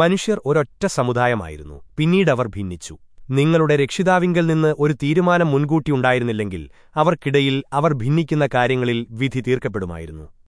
മനുഷ്യർ ഒരൊറ്റ സമുദായമായിരുന്നു. പിന്നീടവർ ഭിന്നിച്ചു. നിങ്ങളുടെ രക്ഷിതാവിങ്കിൽ നിന്ന് ഒരു തീരുമാനം മുൻകൂട്ടിയുണ്ടായിരുന്നില്ലെങ്കിൽ അവർക്കിടയിൽ അവർ ഭിന്നിക്കുന്ന കാര്യങ്ങളിൽ വിധി തീർക്കപ്പെടുമായിരുന്നു.